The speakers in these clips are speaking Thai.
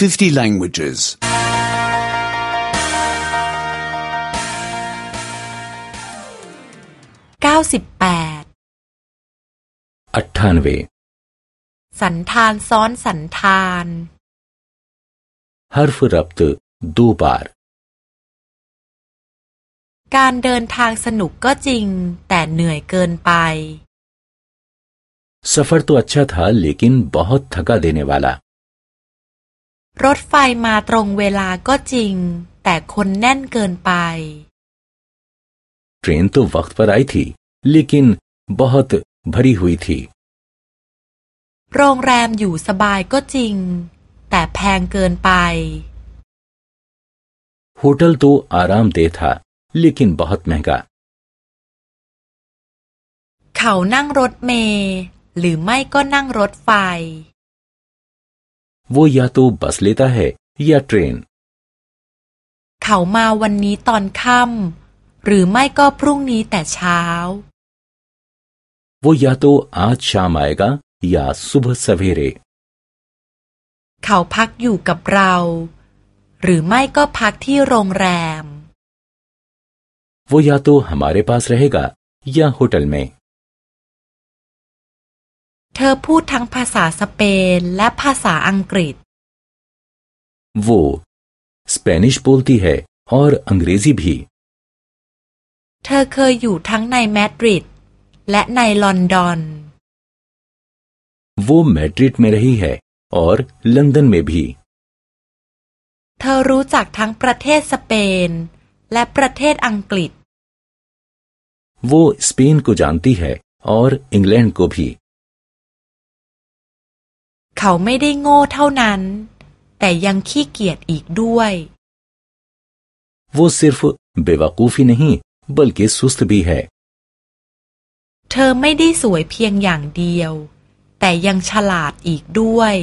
50 languages. 98 अट्ठानवे สันธานซ้อนสันธาน हर्फ रब्त दो बार การเดินทางสนุกก็จริง แต่เหนื่อยเกินไป सफर तो अच्छा था लेकिन बहुत थका देने वाला รถไฟมาตรงเวลาก็จริง แต่คนแน่นเกินไป ट्रेन तो वक्त पर आई थी लेकिन बहुत भरी हुई थी โรงแรมอยู่สบายก็จริง แต่แพงเกินไป होटल तो आरामदेह था लेकिन बहुत महंगा เขานั่งรถเมล์หรือไม่ก็นั่งรถไฟ वो या तो बस लेता है या ट्रेन เขามาวันนี้ตอนค่ำหรือไม่ก็พรุ่งนี้แต่เช้า वो या तो आज शाम आएगा या सुबह सवेरे เขาพักอยู่กับเรา หรือไม่ก็พักที่โรงแรม वो या तो हमारे पास रहेगा या होटल में เ ธอพูดทั้งภาษาสเปนและภาษาอังกฤษ वो स्पेनिश बोलती है और अंग्रेजी भी เธอเคยอยู่ทั้งในมาดริดและในลอนดอน वो मैड्रिड में रही है और लंदन में भी เธอรู้จักทั้งประเทศสเปน และประเทศอังกฤษ वो स्पेन को जानती है और इंग्लैंड को भी เขาไม่ได้โง่เท่านั้น แต่ยังขี้เกียจอีกด้วย वो सिर्फ बेवकूफी नहीं बल्कि सुस्त भी है เธอไม่ได้สวยเพียงอย่างเดียว แต่ยังฉลาดอีกด้วย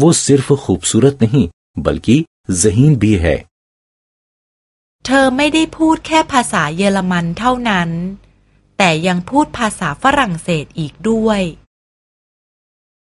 वो सिर्फ खूबसूरत नहीं बल्कि जहीन भी है เธอไม่ได้พูดแค่ภาษาเยอรมันเท่านั้น แต่ยังพูดภาษาฝรั่งเศสอีกด้วย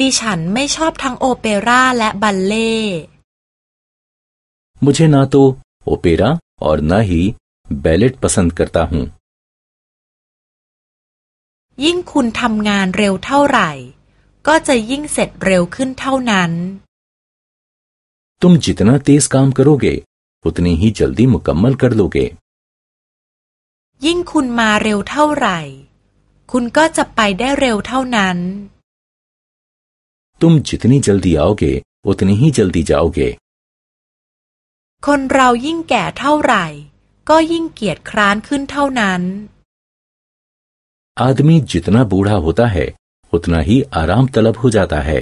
ดิฉันไม่ชอบทั้งโอเปร่าและบัลเล่ मुझे ना तो ओपेरा और न ही बैलेट पसंद करता हूँ ยิ่งคุณทำงานเร็วเท่าไหร่ ก็จะยิ่งเสร็จเร็วขึ้นเท่านั้น तुम जितना तेज काम करोगे उतनी ही जल्दी मुकम्मल कर लोगे ยิ่งคุณมาเร็วเท่าไหร่ คุณก็จะไปได้เร็วเท่านั้น तुम जितनी जल्दी आओगे उतनी ही जल्दी जाओगे คนเรายิ่งแก่เท่าไหร่ ก็ยิ่งเกียจคร้านขึ้นเท่านั้น आदमी जितना बूढ़ा होता है उतना ही आराम तलब हो जाता है